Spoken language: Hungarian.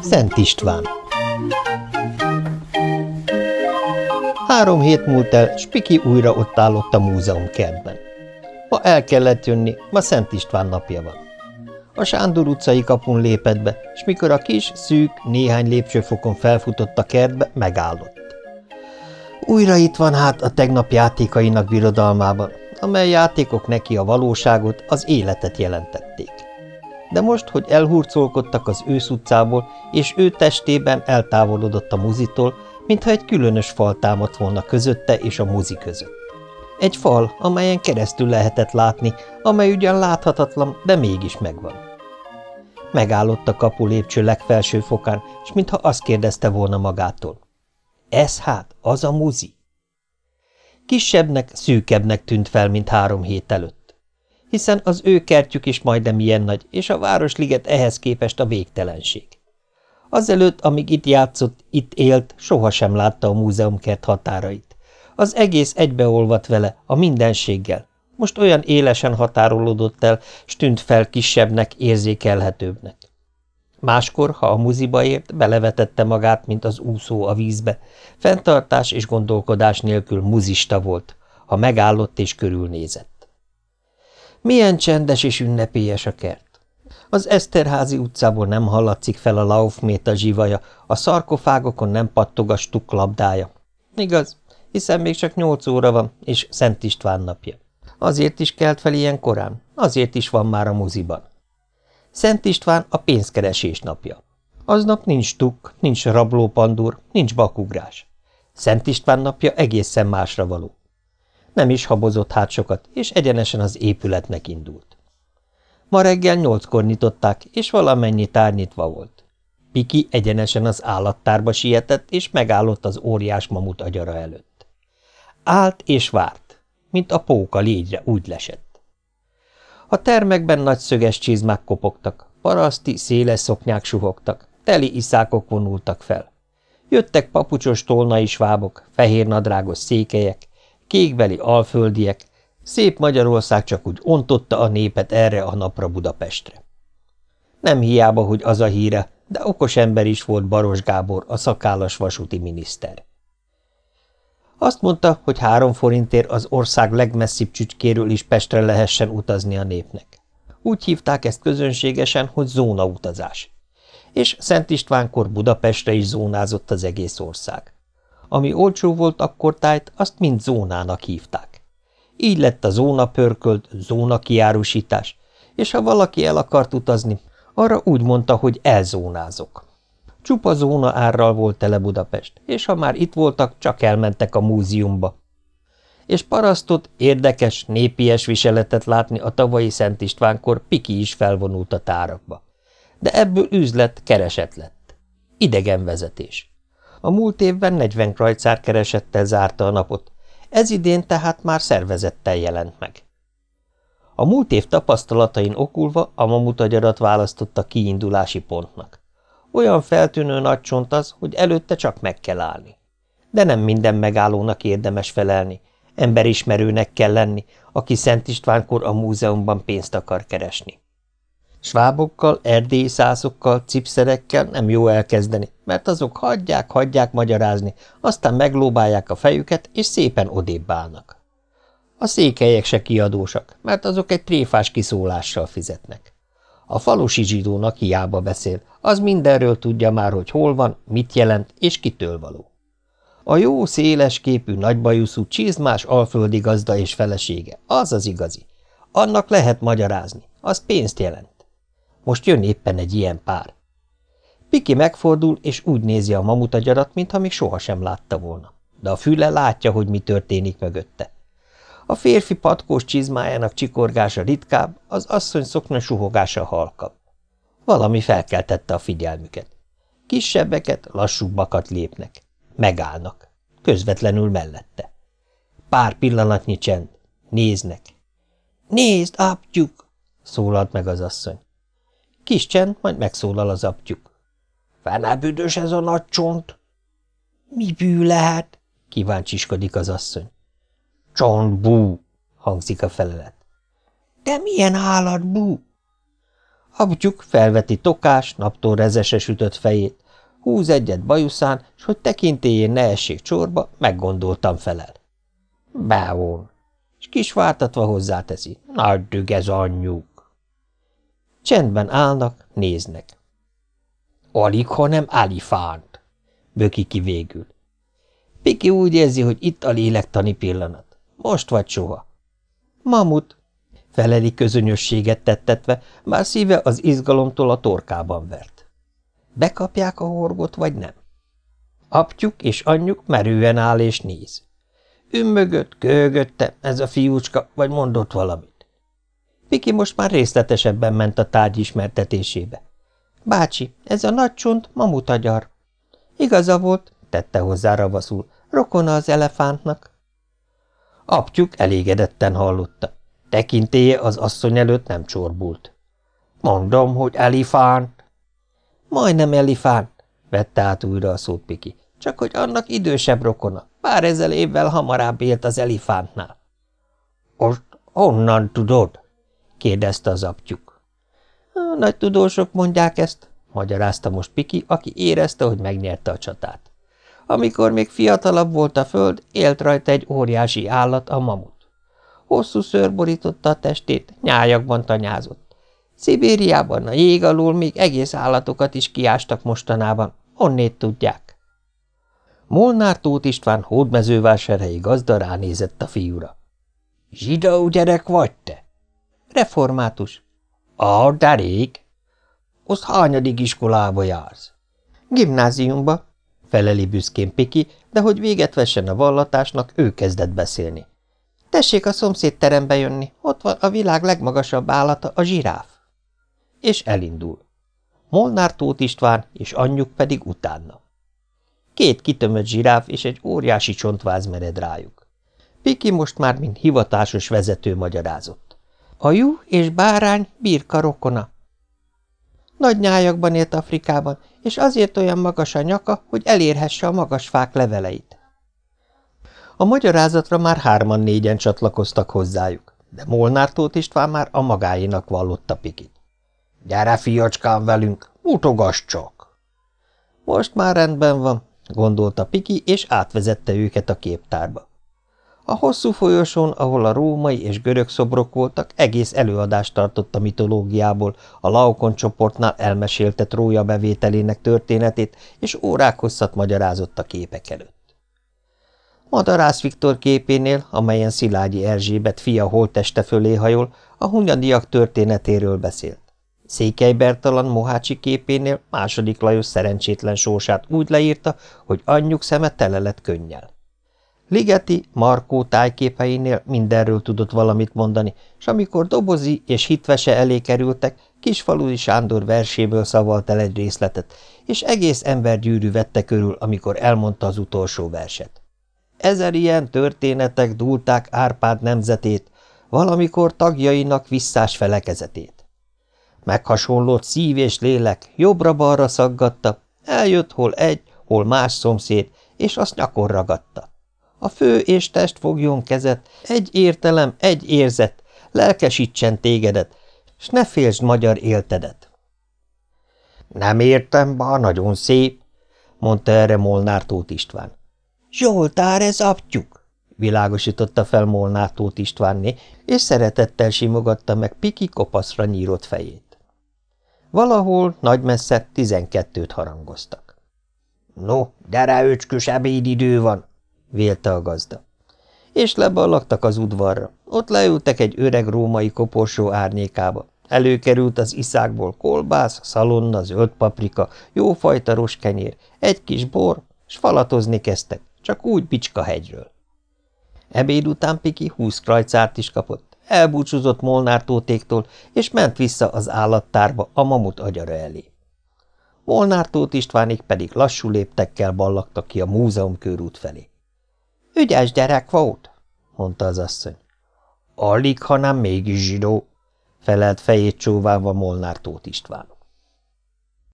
Szent István Három hét múlt el, Spiki újra ott állott a múzeumkertben. Ma el kellett jönni, ma Szent István napja van. A Sándor utcai kapun lépett be, és mikor a kis, szűk, néhány lépcsőfokon felfutott a kertbe, megállott. Újra itt van hát a tegnap játékainak birodalmában, amely játékok neki a valóságot, az életet jelentették. De most, hogy elhurcolkodtak az ősz utcából, és ő testében eltávolodott a muzitól, mintha egy különös fal támadt volna közötte és a muzi között. Egy fal, amelyen keresztül lehetett látni, amely ugyan láthatatlan, de mégis megvan. Megállott a kapu lépcső legfelső fokán, és mintha azt kérdezte volna magától. Ez hát, az a muzi? Kisebbnek, szűkebbnek tűnt fel, mint három hét előtt. Hiszen az ő kertjük is majdnem ilyen nagy, és a Városliget ehhez képest a végtelenség. Azelőtt, amíg itt játszott, itt élt, sohasem látta a múzeumkert határait. Az egész egybeolvadt vele, a mindenséggel. Most olyan élesen határolódott el, s tűnt fel kisebbnek, érzékelhetőbbnek. Máskor, ha a muziba ért, belevetette magát, mint az úszó a vízbe. Fentartás és gondolkodás nélkül muzista volt, ha megállott és körülnézett. Milyen csendes és ünnepélyes a kert. Az Eszterházi utcából nem hallatszik fel a laufméta zsivaja, a szarkofágokon nem pattog a stuk labdája. Igaz, hiszen még csak nyolc óra van, és Szent István napja. Azért is kelt fel ilyen korán, azért is van már a muziban. Szent István a pénzkeresés napja. Aznap nincs tuk, nincs rablópandúr, nincs bakugrás. Szent István napja egészen másra való. Nem is habozott hát sokat, és egyenesen az épületnek indult. Ma reggel nyolckor nyitották, és valamennyi tár nyitva volt. Piki egyenesen az állattárba sietett, és megállott az óriás mamut agyara előtt. Állt és várt, mint a póka légyre úgy lesett. A termekben nagy szöges csizmák kopogtak, paraszti, széles szoknyák suhogtak, teli iszákok vonultak fel. Jöttek papucsos tolnai svábok, fehér nadrágos székelyek, kékbeli alföldiek, Szép Magyarország csak úgy ontotta a népet erre a napra Budapestre. Nem hiába, hogy az a híre, de okos ember is volt Baros Gábor, a szakállas vasúti miniszter. Azt mondta, hogy három forintért az ország legmesszibb csücskéről is Pestre lehessen utazni a népnek. Úgy hívták ezt közönségesen, hogy zónautazás. És Szent Istvánkor Budapestre is zónázott az egész ország. Ami olcsó volt akkor tájt, azt mind zónának hívták. Így lett a zóna pörkölt, zóna kiárusítás, és ha valaki el akart utazni, arra úgy mondta, hogy elzónázok. Csupa zóna árral volt tele Budapest, és ha már itt voltak, csak elmentek a múzeumba. És parasztot, érdekes, népies viseletet látni a tavalyi Szent Istvánkor Piki is felvonult a tárakba. De ebből üzlet, kereset lett. Idegen vezetés. A múlt évben 40 krajcár keresettel zárta a napot, ez idén tehát már szervezettel jelent meg. A múlt év tapasztalatain okulva a mamutagyarat választotta kiindulási pontnak. Olyan feltűnő nagy csont az, hogy előtte csak meg kell állni. De nem minden megállónak érdemes felelni, emberismerőnek kell lenni, aki Szent Istvánkor a múzeumban pénzt akar keresni. Svábokkal, erdélyi szászokkal, cipszerekkel nem jó elkezdeni, mert azok hagyják, hagyják magyarázni, aztán meglóbálják a fejüket, és szépen odébb állnak. A székelyek se kiadósak, mert azok egy tréfás kiszólással fizetnek. A falusi zsidónak hiába beszél, az mindenről tudja már, hogy hol van, mit jelent és kitől való. A jó, széles képű, nagybajuszú, csizmás alföldi gazda és felesége, az az igazi. Annak lehet magyarázni, az pénzt jelent. Most jön éppen egy ilyen pár. Piki megfordul, és úgy nézi a mamutagyarat, mintha még sohasem látta volna. De a füle látja, hogy mi történik mögötte. A férfi patkós csizmájának csikorgása ritkább, az asszony szokna suhogása halkabb. Valami felkeltette a figyelmüket. Kisebbeket, lassúbbakat lépnek. Megállnak. Közvetlenül mellette. Pár pillanatnyi csend. Néznek. – Nézd, aptyuk! – szólalt meg az asszony. Kis csend, majd megszólal az aptyuk. – Fenebüdös ez a nagy csont! – Mi bű lehet? – kíváncsiskodik az asszony. – Csontbú! – hangzik a felelet. – De milyen állatbú? Abtyuk felveti tokás, naptól rezese sütött fejét, húz egyet bajuszán, s hogy tekintélyén ne essék csorba, meggondoltam felel. Beon, és kis váltatva hozzáteszi, nagy düg ez anyjuk. Csendben állnak, néznek. Alig, hanem alifánt, böki ki végül. Piki úgy érzi, hogy itt a lélektani pillanat. Most vagy soha. Mamut, feleli közönösséget tettetve, bár szíve az izgalomtól a torkában vert. Bekapják a horgot, vagy nem? Apjuk és anyjuk merően áll és néz. Ő mögött, köhögötte, ez a fiúcska, vagy mondott valamit. Piki most már részletesebben ment a tárgy ismertetésébe. Bácsi, ez a nagy csont mamutagyar. Igaza volt, tette hozzá ravaszul, rokona az elefántnak. Apjuk elégedetten hallotta. Tekintélye az asszony előtt nem csorbult. Mondom, hogy elifánt. Majdnem elifánt, vette át újra a szót Piki, csak hogy annak idősebb rokona, pár ezer évvel hamarabb élt az elifántnál. Most honnan tudod? kérdezte az apjuk. A nagy tudósok mondják ezt, magyarázta most Piki, aki érezte, hogy megnyerte a csatát. Amikor még fiatalabb volt a föld, élt rajta egy óriási állat, a mamut. Hosszú szőr borította a testét, nyájakban tanyázott. Szibériában a jég alól még egész állatokat is kiástak mostanában, onnét tudják. Molnár Tóth István hódmezővásárhelyi gazda ránézett a fiúra. – Zsidó gyerek vagy te? – Református. – A, de rég. – Azt hányadik iskolába jársz? – Gimnáziumba – feleli büszkén Piki, de hogy véget vessen a vallatásnak, ő kezdett beszélni. Tessék a szomszéd terembe jönni, ott van a világ legmagasabb állata, a zsiráf. És elindul. Molnár Tóth István és anyjuk pedig utána. Két kitömött zsiráf és egy óriási csontváz mered rájuk. Piki most már, mint hivatásos vezető magyarázott. A jú és bárány birka rokona. Nagy nyájakban élt Afrikában, és azért olyan magas a nyaka, hogy elérhesse a magas fák leveleit. A magyarázatra már hárman-négyen csatlakoztak hozzájuk, de Molnár Tóth István már a magáénak vallotta Pikit. – Gyere, fiacskám, velünk, mutogass csak! Most már rendben van, gondolta Piki, és átvezette őket a képtárba. A hosszú folyosón, ahol a római és görög szobrok voltak, egész előadást tartott a mitológiából, a Laokon csoportnál elmesélte Trója bevételének történetét, és órák hosszat magyarázott a képek előtt. Madarász Viktor képénél, amelyen Szilágyi Erzsébet fia holteste fölé hajol, a hunyadiak történetéről beszélt. Székely Bertalan Mohácsi képénél második Lajos szerencsétlen sorsát úgy leírta, hogy anyjuk szeme tele lett könnyel. Ligeti, Markó tájképeinél mindenről tudott valamit mondani, és amikor dobozi és hitvese elé kerültek, Kisfaludi Sándor verséből szavalt el egy részletet, és egész embergyűrű vette körül, amikor elmondta az utolsó verset. Ezer ilyen történetek dúlták Árpád nemzetét, valamikor tagjainak visszás felekezetét. Meghasonlott szív és lélek jobbra-balra szaggatta, eljött hol egy, hol más szomszéd, és azt nyakon ragadta. A fő és test fogjon kezet, egy értelem, egy érzet, lelkesítsen tégedet, s ne félsd magyar éltedet. Nem értem, bár nagyon szép, mondta erre Molnár Tóth István. Zsoltár, ez aptyuk! világosította fel Molnár Tóth Istvánné, és szeretettel simogatta meg Piki kopaszra nyírott fejét. Valahol, nagy messze, tizenkettőt harangoztak. – No, gyere, öcskös, ebédidő van! – vélte a gazda. És leballagtak az udvarra. Ott leültek egy öreg római koporsó árnyékába. Előkerült az iszákból kolbász, szalonna, zöld paprika, jófajta roskenyér, egy kis bor, s falatozni kezdtek, csak úgy Bicska hegyről. Ebéd után Piki húsz krajcárt is kapott, elbúcsúzott Molnár Tótéktól, és ment vissza az állattárba a mamut agyara elé. Molnár Tóth Istvánik pedig lassú léptekkel ballagtak ki a múzeum körút felé. – Ügyes gyerek volt, mondta az asszony. – Alig, hanem mégis zsidó, felelt fejét csóválva Molnár Tóth István.